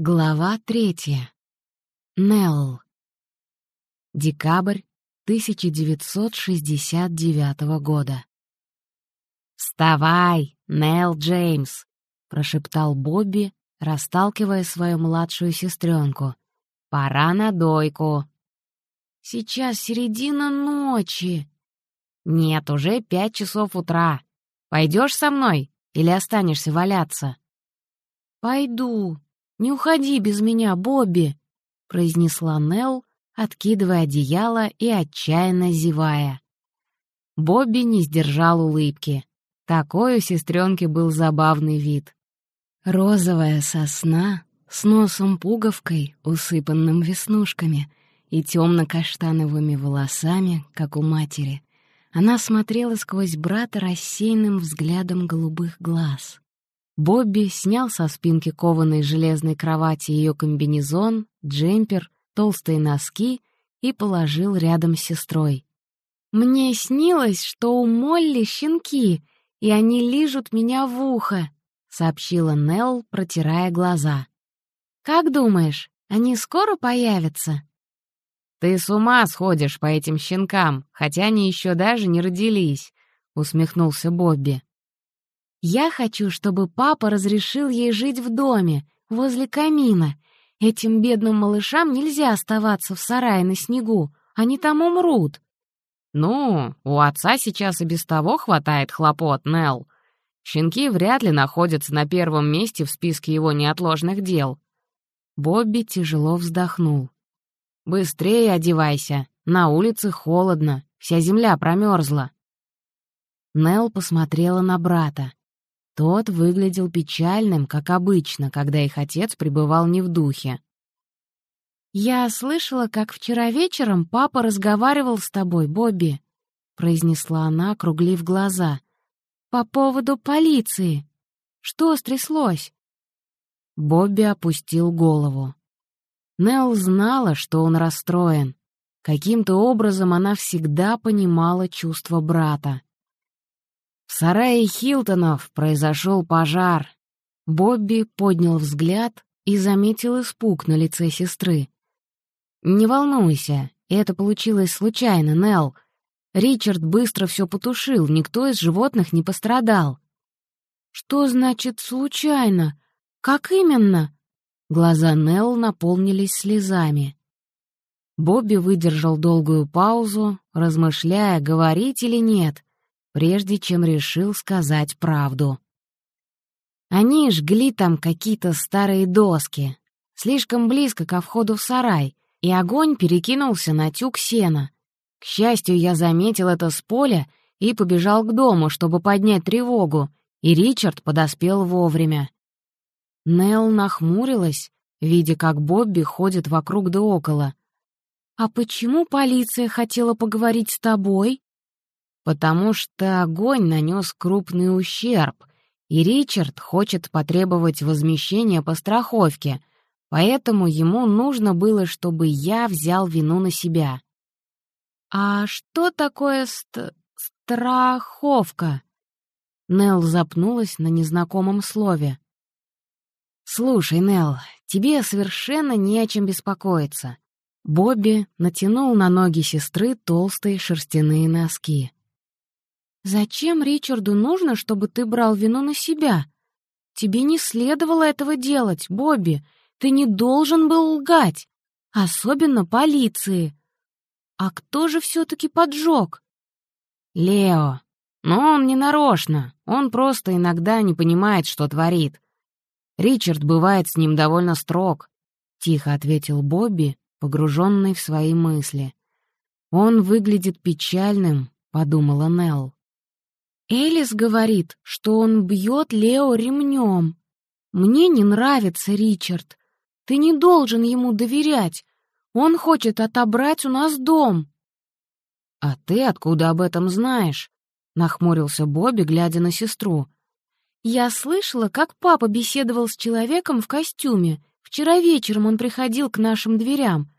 Глава третья. Нелл. Декабрь 1969 года. «Вставай, Нелл Джеймс!» — прошептал Бобби, расталкивая свою младшую сестренку. «Пора на дойку!» «Сейчас середина ночи!» «Нет, уже пять часов утра. Пойдешь со мной или останешься валяться?» «Пойду», «Не уходи без меня, Бобби!» — произнесла Нелл, откидывая одеяло и отчаянно зевая. Бобби не сдержал улыбки. Такой у сестренки был забавный вид. Розовая сосна с носом-пуговкой, усыпанным веснушками, и темно-каштановыми волосами, как у матери. Она смотрела сквозь брата рассеянным взглядом голубых глаз. Бобби снял со спинки кованой железной кровати ее комбинезон, джемпер, толстые носки и положил рядом с сестрой. «Мне снилось, что у Молли щенки, и они лижут меня в ухо», — сообщила Нелл, протирая глаза. «Как думаешь, они скоро появятся?» «Ты с ума сходишь по этим щенкам, хотя они еще даже не родились», — усмехнулся Бобби. Я хочу, чтобы папа разрешил ей жить в доме, возле камина. Этим бедным малышам нельзя оставаться в сарае на снегу, они там умрут. Ну, у отца сейчас и без того хватает хлопот, Нелл. Щенки вряд ли находятся на первом месте в списке его неотложных дел. Бобби тяжело вздохнул. «Быстрее одевайся, на улице холодно, вся земля промерзла». Нелл посмотрела на брата. Тот выглядел печальным, как обычно, когда их отец пребывал не в духе. «Я слышала, как вчера вечером папа разговаривал с тобой, Бобби», — произнесла она, округлив глаза. «По поводу полиции. Что стряслось?» Бобби опустил голову. Нелл знала, что он расстроен. Каким-то образом она всегда понимала чувства брата. Сарае Хилтонов произошел пожар. Бобби поднял взгляд и заметил испуг на лице сестры. «Не волнуйся, это получилось случайно, Нелл. Ричард быстро все потушил, никто из животных не пострадал». «Что значит «случайно»? Как именно?» Глаза Нелл наполнились слезами. Бобби выдержал долгую паузу, размышляя, говорить или нет прежде чем решил сказать правду. Они жгли там какие-то старые доски, слишком близко ко входу в сарай, и огонь перекинулся на тюк сена. К счастью, я заметил это с поля и побежал к дому, чтобы поднять тревогу, и Ричард подоспел вовремя. Нелл нахмурилась, видя, как Бобби ходит вокруг да около. «А почему полиция хотела поговорить с тобой?» Потому что огонь нанес крупный ущерб, и Ричард хочет потребовать возмещения по страховке, поэтому ему нужно было, чтобы я взял вину на себя. «А что такое ст страховка?» Нелл запнулась на незнакомом слове. «Слушай, Нелл, тебе совершенно не о чем беспокоиться». Бобби натянул на ноги сестры толстые шерстяные носки. «Зачем Ричарду нужно, чтобы ты брал вину на себя? Тебе не следовало этого делать, Бобби. Ты не должен был лгать. Особенно полиции. А кто же все-таки поджег?» «Лео. Но он не нарочно. Он просто иногда не понимает, что творит. Ричард бывает с ним довольно строг», — тихо ответил Бобби, погруженный в свои мысли. «Он выглядит печальным», — подумала Нелл. Элис говорит, что он бьет Лео ремнем. Мне не нравится Ричард. Ты не должен ему доверять. Он хочет отобрать у нас дом. А ты откуда об этом знаешь? Нахмурился Бобби, глядя на сестру. Я слышала, как папа беседовал с человеком в костюме. Вчера вечером он приходил к нашим дверям.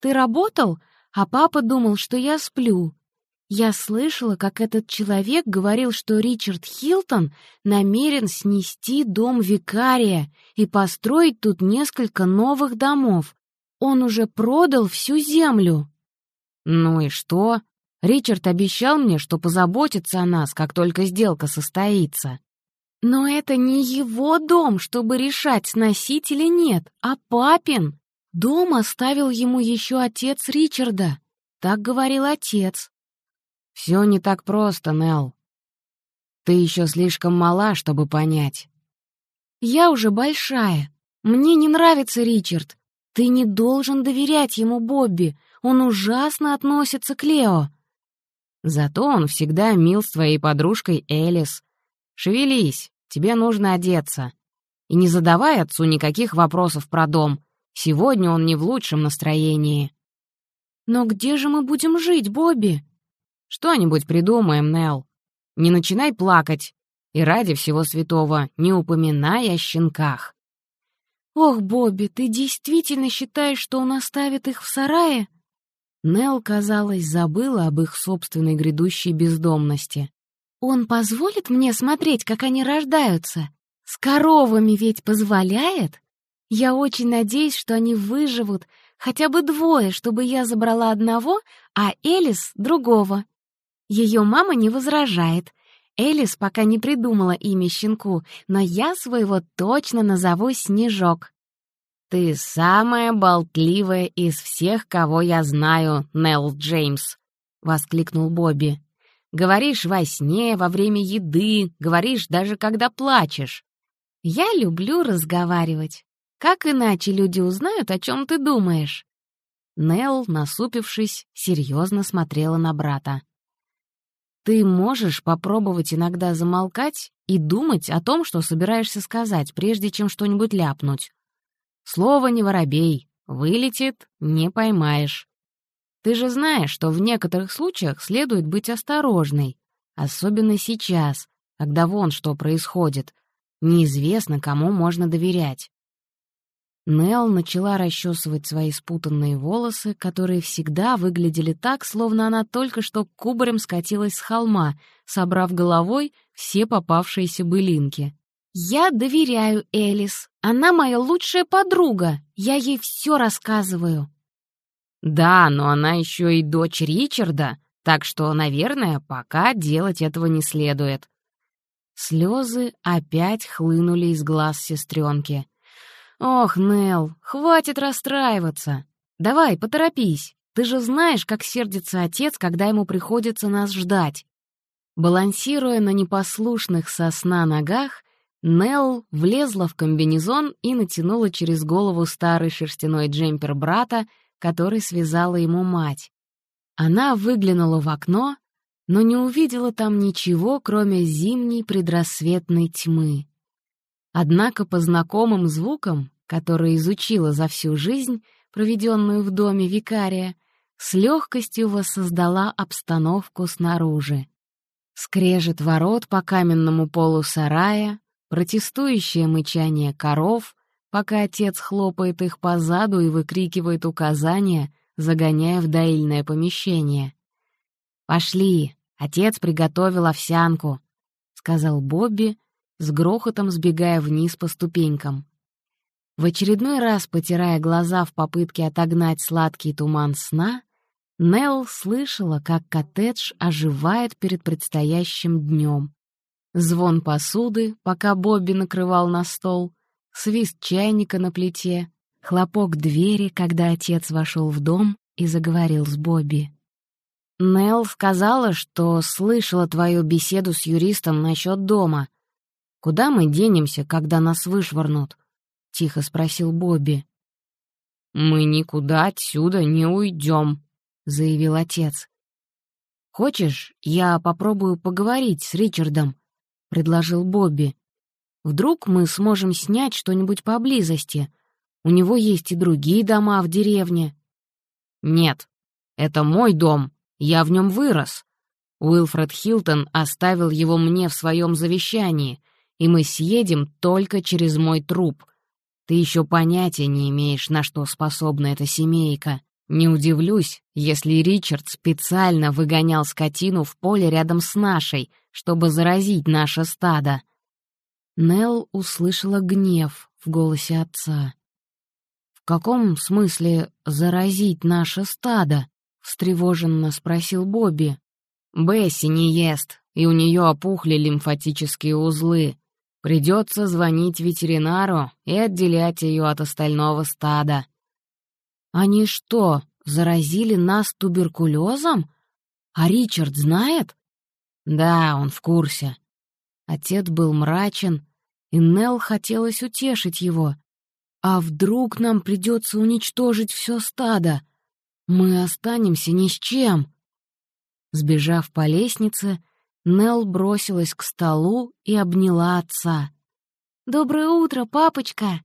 Ты работал, а папа думал, что я сплю. Я слышала, как этот человек говорил, что Ричард Хилтон намерен снести дом викария и построить тут несколько новых домов. Он уже продал всю землю. Ну и что? Ричард обещал мне, что позаботится о нас, как только сделка состоится. Но это не его дом, чтобы решать, сносить или нет, а папин. Дом оставил ему еще отец Ричарда. Так говорил отец. Все не так просто, Нелл. Ты еще слишком мала, чтобы понять. Я уже большая. Мне не нравится Ричард. Ты не должен доверять ему, Бобби. Он ужасно относится к Лео. Зато он всегда мил с твоей подружкой Элис. Шевелись, тебе нужно одеться. И не задавай отцу никаких вопросов про дом. Сегодня он не в лучшем настроении. Но где же мы будем жить, Бобби? Что-нибудь придумаем, Нелл. Не начинай плакать. И ради всего святого не упоминай о щенках. Ох, Бобби, ты действительно считаешь, что он оставит их в сарае? Нелл, казалось, забыла об их собственной грядущей бездомности. Он позволит мне смотреть, как они рождаются? С коровами ведь позволяет? Я очень надеюсь, что они выживут, хотя бы двое, чтобы я забрала одного, а Элис — другого. Ее мама не возражает. Элис пока не придумала имя щенку, но я своего точно назову Снежок. «Ты самая болтливая из всех, кого я знаю, Нелл Джеймс», — воскликнул Бобби. «Говоришь во сне, во время еды, говоришь даже когда плачешь». «Я люблю разговаривать. Как иначе люди узнают, о чем ты думаешь?» Нелл, насупившись, серьезно смотрела на брата. Ты можешь попробовать иногда замолкать и думать о том, что собираешься сказать, прежде чем что-нибудь ляпнуть. Слово не воробей, вылетит — не поймаешь. Ты же знаешь, что в некоторых случаях следует быть осторожной, особенно сейчас, когда вон что происходит. Неизвестно, кому можно доверять. Нел начала расчесывать свои спутанные волосы, которые всегда выглядели так, словно она только что кубарем скатилась с холма, собрав головой все попавшиеся былинки. «Я доверяю Элис. Она моя лучшая подруга. Я ей все рассказываю». «Да, но она еще и дочь Ричарда, так что, наверное, пока делать этого не следует». Слезы опять хлынули из глаз сестренки. «Ох, Нел, хватит расстраиваться. Давай, поторопись. Ты же знаешь, как сердится отец, когда ему приходится нас ждать». Балансируя на непослушных сосна ногах, Нелл влезла в комбинезон и натянула через голову старый шерстяной джемпер брата, который связала ему мать. Она выглянула в окно, но не увидела там ничего, кроме зимней предрассветной тьмы. Однако по знакомым звукам, которые изучила за всю жизнь, проведенную в доме викария, с легкостью воссоздала обстановку снаружи. Скрежет ворот по каменному полу сарая, протестующее мычание коров, пока отец хлопает их по заду и выкрикивает указания, загоняя в доильное помещение. «Пошли, отец приготовил овсянку», — сказал Бобби, с грохотом сбегая вниз по ступенькам. В очередной раз, потирая глаза в попытке отогнать сладкий туман сна, Нелл слышала, как коттедж оживает перед предстоящим днем. Звон посуды, пока Бобби накрывал на стол, свист чайника на плите, хлопок двери, когда отец вошел в дом и заговорил с Бобби. «Нелл сказала, что слышала твою беседу с юристом насчет дома», «Куда мы денемся, когда нас вышвырнут?» — тихо спросил Бобби. «Мы никуда отсюда не уйдем», — заявил отец. «Хочешь, я попробую поговорить с Ричардом?» — предложил Бобби. «Вдруг мы сможем снять что-нибудь поблизости. У него есть и другие дома в деревне». «Нет, это мой дом, я в нем вырос. Уилфред Хилтон оставил его мне в своем завещании — и мы съедем только через мой труп. Ты еще понятия не имеешь, на что способна эта семейка. Не удивлюсь, если Ричард специально выгонял скотину в поле рядом с нашей, чтобы заразить наше стадо. Нелл услышала гнев в голосе отца. «В каком смысле заразить наше стадо?» — встревоженно спросил Бобби. «Бесси не ест, и у нее опухли лимфатические узлы. Придется звонить ветеринару и отделять ее от остального стада». «Они что, заразили нас туберкулезом? А Ричард знает?» «Да, он в курсе». Отец был мрачен, и Нелл хотелось утешить его. А вдруг нам придется уничтожить все стадо? Мы останемся ни с чем. Сбежав по лестнице, Нелл бросилась к столу и обняла отца. «Доброе утро, папочка!»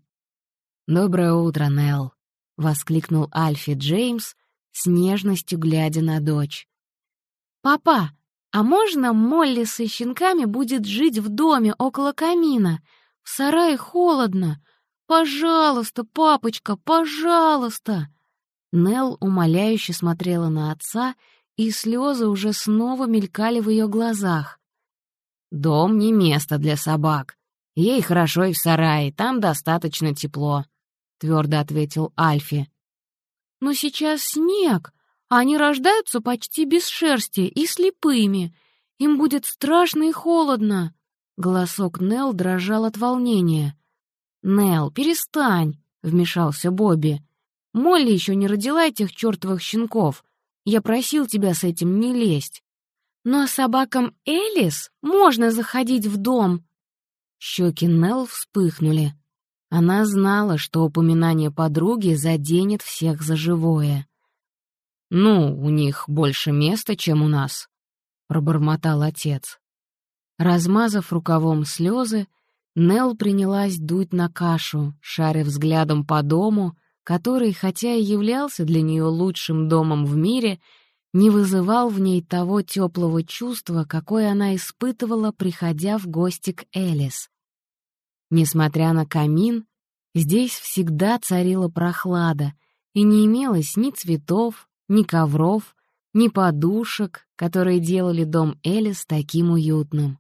«Доброе утро, Нелл!» — воскликнул Альфи Джеймс, с нежностью глядя на дочь. «Папа, а можно Молли со щенками будет жить в доме около камина? В сарае холодно, «Пожалуйста, папочка, пожалуйста!» Нелл умоляюще смотрела на отца, и слезы уже снова мелькали в ее глазах. «Дом не место для собак. Ей хорошо и в сарае, там достаточно тепло», — твердо ответил Альфи. «Но сейчас снег, а они рождаются почти без шерсти и слепыми. Им будет страшно и холодно». Голосок Нелл дрожал от волнения. «Нелл, перестань!» — вмешался Бобби. «Молли еще не родила этих чертовых щенков. Я просил тебя с этим не лезть». «Но собакам Элис можно заходить в дом!» Щеки Нелл вспыхнули. Она знала, что упоминание подруги заденет всех за живое. «Ну, у них больше места, чем у нас», — пробормотал отец. Размазав рукавом слезы, Нел принялась дуть на кашу, шаря взглядом по дому, который, хотя и являлся для нее лучшим домом в мире, не вызывал в ней того теплого чувства, какое она испытывала, приходя в гости к Элис. Несмотря на камин, здесь всегда царила прохлада, и не имелось ни цветов, ни ковров, ни подушек, которые делали дом Элис таким уютным.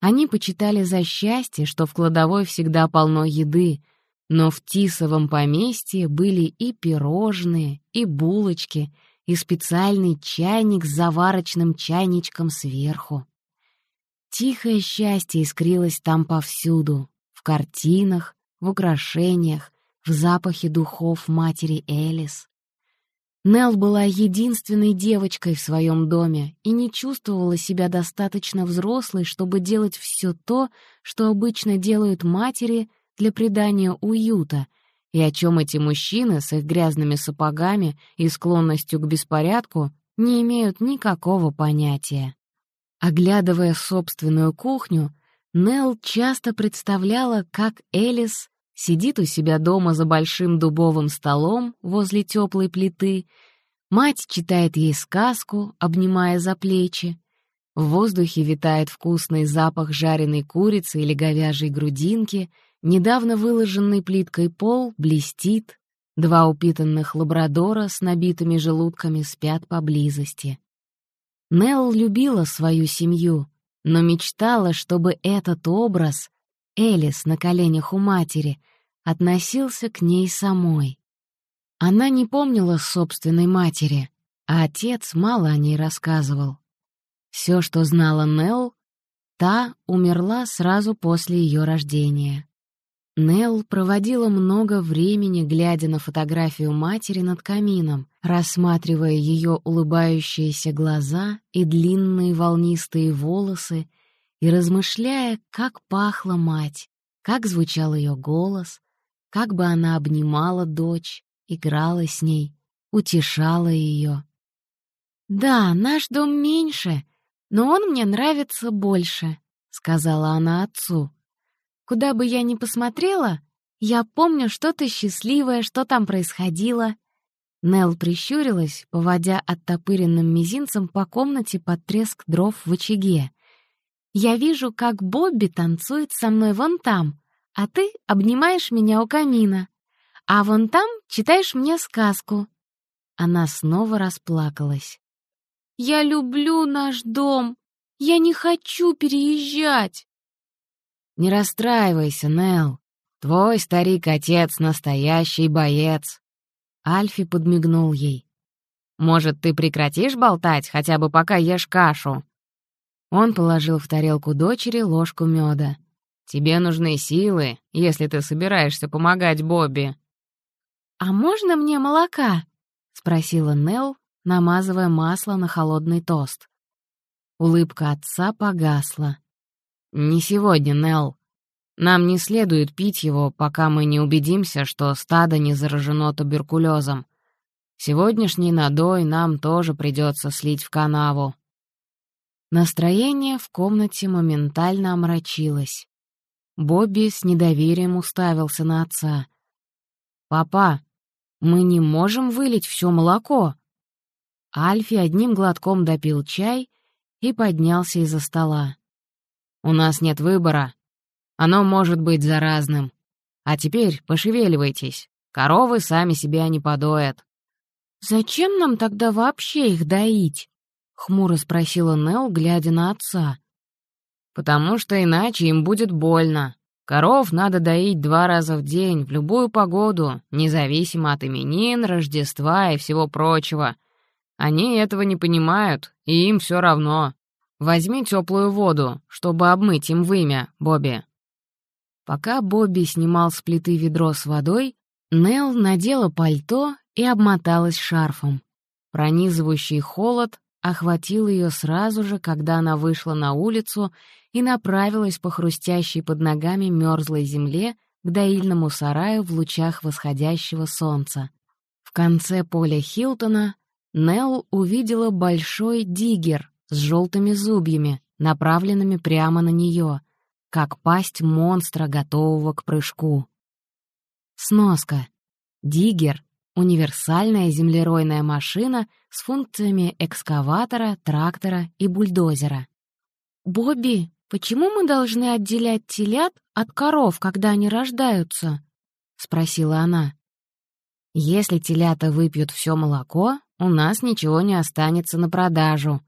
Они почитали за счастье, что в кладовой всегда полно еды, но в Тисовом поместье были и пирожные, и булочки, и специальный чайник с заварочным чайничком сверху. Тихое счастье искрилось там повсюду, в картинах, в украшениях, в запахе духов матери Элис. Нелл была единственной девочкой в своем доме и не чувствовала себя достаточно взрослой, чтобы делать все то, что обычно делают матери для придания уюта, и о чем эти мужчины с их грязными сапогами и склонностью к беспорядку не имеют никакого понятия. Оглядывая собственную кухню, Нелл часто представляла, как Элис сидит у себя дома за большим дубовым столом возле теплой плиты, мать читает ей сказку, обнимая за плечи, в воздухе витает вкусный запах жареной курицы или говяжьей грудинки, недавно выложенный плиткой пол блестит, два упитанных лабрадора с набитыми желудками спят поблизости. Нелл любила свою семью, но мечтала, чтобы этот образ, Элис на коленях у матери, относился к ней самой. Она не помнила собственной матери, а отец мало о ней рассказывал. Все, что знала Нелл, та умерла сразу после ее рождения. Нелл проводила много времени, глядя на фотографию матери над камином, рассматривая ее улыбающиеся глаза и длинные волнистые волосы, и размышляя, как пахла мать, как звучал ее голос, как бы она обнимала дочь, играла с ней, утешала ее. «Да, наш дом меньше, но он мне нравится больше», — сказала она отцу. «Куда бы я ни посмотрела, я помню что-то счастливое, что там происходило». Нелл прищурилась, поводя оттопыренным мизинцем по комнате под треск дров в очаге. «Я вижу, как Бобби танцует со мной вон там, а ты обнимаешь меня у камина, а вон там читаешь мне сказку». она снова расплакалась. «Я люблю наш дом! Я не хочу переезжать!» «Не расстраивайся, Нелл. Твой старик-отец — настоящий боец!» Альфи подмигнул ей. «Может, ты прекратишь болтать, хотя бы пока ешь кашу?» Он положил в тарелку дочери ложку меда. «Тебе нужны силы, если ты собираешься помогать Бобби». «А можно мне молока?» — спросила Нелл, намазывая масло на холодный тост. Улыбка отца погасла. «Не сегодня, Нелл. Нам не следует пить его, пока мы не убедимся, что стадо не заражено туберкулезом. Сегодняшний надой нам тоже придется слить в канаву». Настроение в комнате моментально омрачилось. Бобби с недоверием уставился на отца. «Папа, мы не можем вылить все молоко!» Альфи одним глотком допил чай и поднялся из-за стола. «У нас нет выбора. Оно может быть заразным. А теперь пошевеливайтесь. Коровы сами себя не подоят». «Зачем нам тогда вообще их доить?» — хмуро спросила Нелл, глядя на отца. «Потому что иначе им будет больно. Коров надо доить два раза в день, в любую погоду, независимо от именин, Рождества и всего прочего. Они этого не понимают, и им все равно. Возьми теплую воду, чтобы обмыть им вымя, Бобби». Пока Бобби снимал с плиты ведро с водой, Нелл надела пальто и обмоталась шарфом. Пронизывающий холод охватил ее сразу же, когда она вышла на улицу и направилась по хрустящей под ногами мерзлой земле к доильному сараю в лучах восходящего солнца. В конце поля Хилтона Нелл увидела большой диггер с желтыми зубьями, направленными прямо на нее, как пасть монстра, готового к прыжку. Сноска. Диггер — универсальная землеройная машина с функциями экскаватора, трактора и бульдозера. «Бобби, почему мы должны отделять телят от коров, когда они рождаются?» — спросила она. «Если телята выпьют все молоко, у нас ничего не останется на продажу».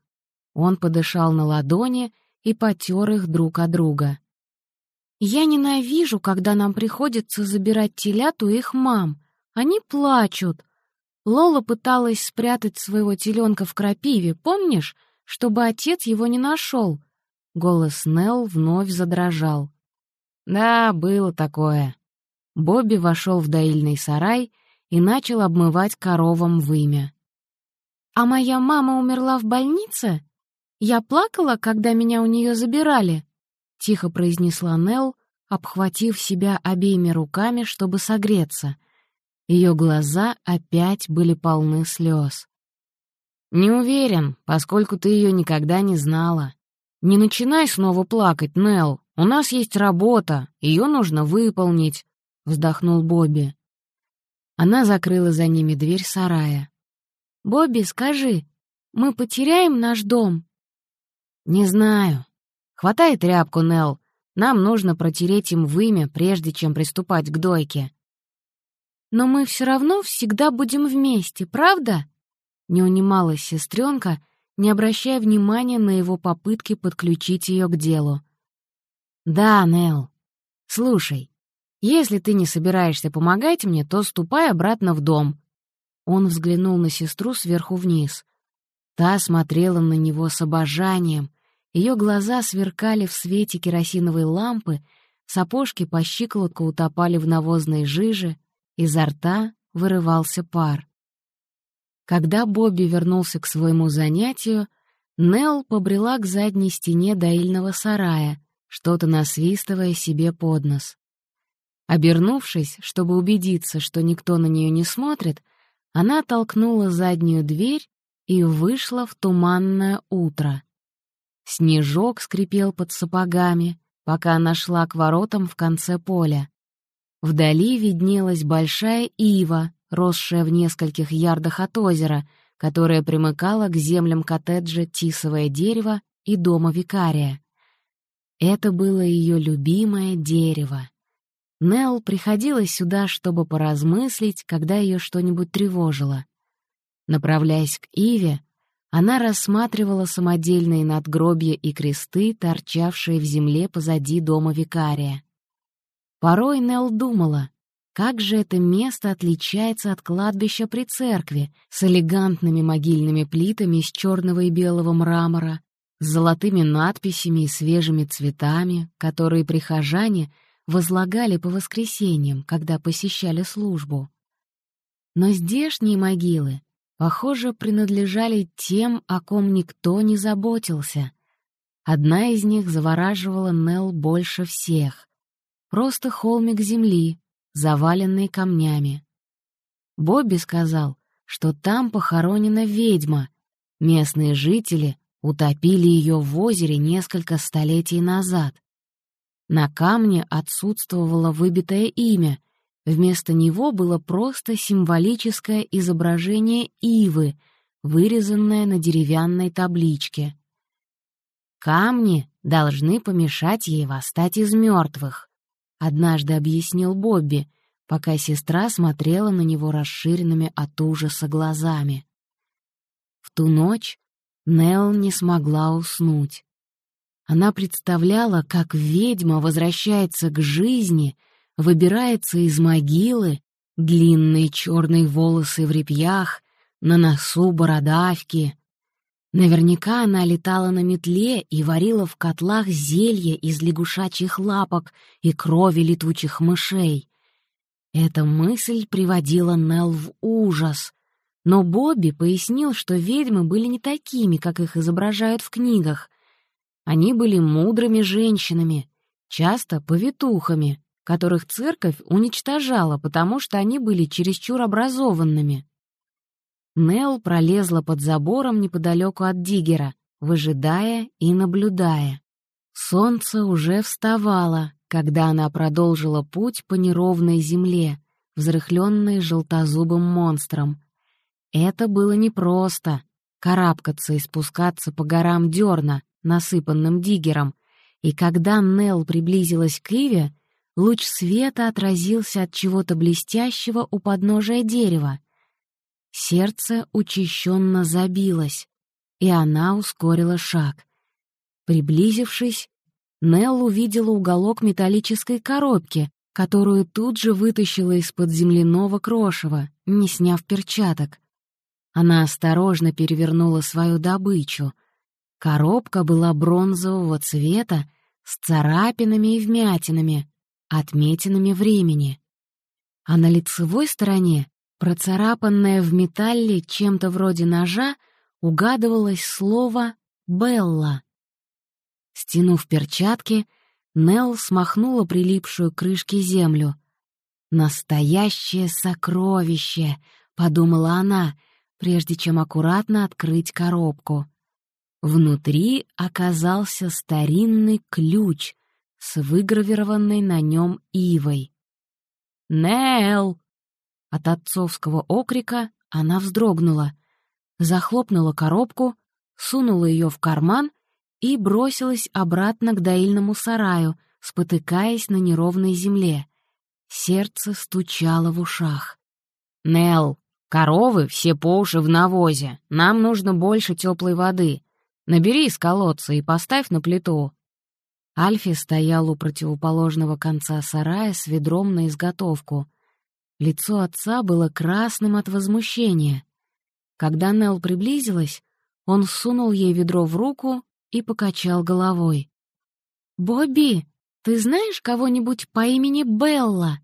Он подышал на ладони и потер их друг от друга. «Я ненавижу, когда нам приходится забирать телят у их мам. Они плачут. Лола пыталась спрятать своего теленка в крапиве, помнишь, чтобы отец его не нашел?» Голос Нелл вновь задрожал. «Да, было такое». Бобби вошел в доильный сарай и начал обмывать коровам вымя. «А моя мама умерла в больнице? Я плакала, когда меня у нее забирали?» — тихо произнесла Нелл, обхватив себя обеими руками, чтобы согреться. Ее глаза опять были полны слез. «Не уверен, поскольку ты ее никогда не знала. Не начинай снова плакать, Нелл. У нас есть работа, ее нужно выполнить», — вздохнул Бобби. Она закрыла за ними дверь сарая. «Бобби, скажи, мы потеряем наш дом?» «Не знаю. Хватай тряпку, Нелл. Нам нужно протереть им вымя, прежде чем приступать к дойке». «Но мы все равно всегда будем вместе, правда?» Не унималась сестренка, не обращая внимания на его попытки подключить ее к делу. «Да, Нелл. Слушай, если ты не собираешься помогать мне, то ступай обратно в дом. Он взглянул на сестру сверху вниз. Та смотрела на него с обожанием. Ее глаза сверкали в свете керосиновой лампы, сапожки по щиколотку утопали в навозной жиже, изо рта вырывался пар. Когда Бобби вернулся к своему занятию, Нелл побрела к задней стене доильного сарая, что-то насвистывая себе под нос. Обернувшись, чтобы убедиться, что никто на нее не смотрит, она толкнула заднюю дверь и вышла в туманное утро. Снежок скрипел под сапогами, пока она шла к воротам в конце поля. Вдали виднелась большая ива, росшая в нескольких ярдах от озера, которое примыкало к землям коттеджа «Тисовое дерево» и дома викария. Это было ее любимое дерево. Нелл приходила сюда, чтобы поразмыслить, когда ее что-нибудь тревожило. Направляясь к Иве, она рассматривала самодельные надгробья и кресты, торчавшие в земле позади дома викария. Порой Нелл думала, как же это место отличается от кладбища при церкви с элегантными могильными плитами из черного и белого мрамора, с золотыми надписями и свежими цветами, которые прихожане возлагали по воскресеньям, когда посещали службу. Но здешние могилы похоже, принадлежали тем, о ком никто не заботился. Одна из них завораживала Нел больше всех. Просто холмик земли, заваленный камнями. Бобби сказал, что там похоронена ведьма. Местные жители утопили ее в озере несколько столетий назад. На камне отсутствовало выбитое имя — Вместо него было просто символическое изображение ивы, вырезанное на деревянной табличке. «Камни должны помешать ей восстать из мертвых», — однажды объяснил Бобби, пока сестра смотрела на него расширенными от ужаса глазами. В ту ночь Нелл не смогла уснуть. Она представляла, как ведьма возвращается к жизни — выбирается из могилы, длинные черные волосы в репьях, на носу бородавки. Наверняка она летала на метле и варила в котлах зелье из лягушачьих лапок и крови летучих мышей. Эта мысль приводила Нелл в ужас. Но Бобби пояснил, что ведьмы были не такими, как их изображают в книгах. Они были мудрыми женщинами, часто повитухами, которых церковь уничтожала, потому что они были чересчур образованными. Нел пролезла под забором неподалеку от Диггера, выжидая и наблюдая. Солнце уже вставало, когда она продолжила путь по неровной земле, взрыхленной желтозубым монстром. Это было непросто — карабкаться и спускаться по горам дерна, насыпанным диггером, и когда Нел приблизилась к Иве, Луч света отразился от чего-то блестящего у подножия дерева. Сердце учащенно забилось, и она ускорила шаг. Приблизившись, Нелл увидела уголок металлической коробки, которую тут же вытащила из-под земляного крошева, не сняв перчаток. Она осторожно перевернула свою добычу. Коробка была бронзового цвета, с царапинами и вмятинами, отметинами времени. А на лицевой стороне, процарапанное в металле чем-то вроде ножа, угадывалось слово «Белла». Стянув перчатки, Нелл смахнула прилипшую к крышке землю. «Настоящее сокровище!» — подумала она, прежде чем аккуратно открыть коробку. Внутри оказался старинный ключ, с выгравированной на нем ивой. «Нел!» От отцовского окрика она вздрогнула, захлопнула коробку, сунула ее в карман и бросилась обратно к доильному сараю, спотыкаясь на неровной земле. Сердце стучало в ушах. «Нелл, коровы все по уши в навозе. Нам нужно больше теплой воды. Набери из колодца и поставь на плиту. Альфи стоял у противоположного конца сарая с ведром на изготовку. Лицо отца было красным от возмущения. Когда Нелл приблизилась, он сунул ей ведро в руку и покачал головой. «Бобби, ты знаешь кого-нибудь по имени Белла?»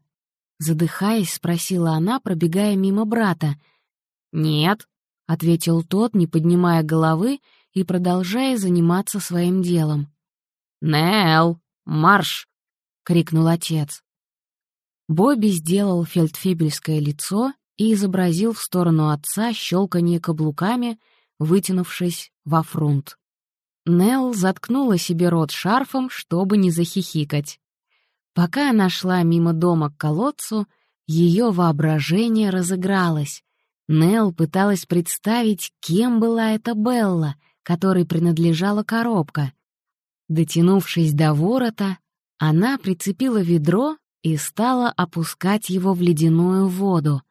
Задыхаясь, спросила она, пробегая мимо брата. «Нет», — ответил тот, не поднимая головы и продолжая заниматься своим делом. «Нел, марш!» — крикнул отец. Бобби сделал фельдфебельское лицо и изобразил в сторону отца щелканье каблуками, вытянувшись во фрунт. Нел заткнула себе рот шарфом, чтобы не захихикать. Пока она шла мимо дома к колодцу, ее воображение разыгралось. Нел пыталась представить, кем была эта Белла, которой принадлежала коробка, Дотянувшись до ворота, она прицепила ведро и стала опускать его в ледяную воду.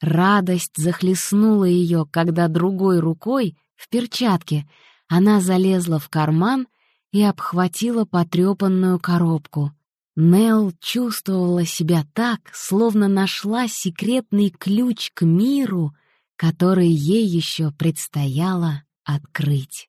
Радость захлестнула ее, когда другой рукой, в перчатке, она залезла в карман и обхватила потрепанную коробку. Нелл чувствовала себя так, словно нашла секретный ключ к миру, который ей еще предстояло открыть.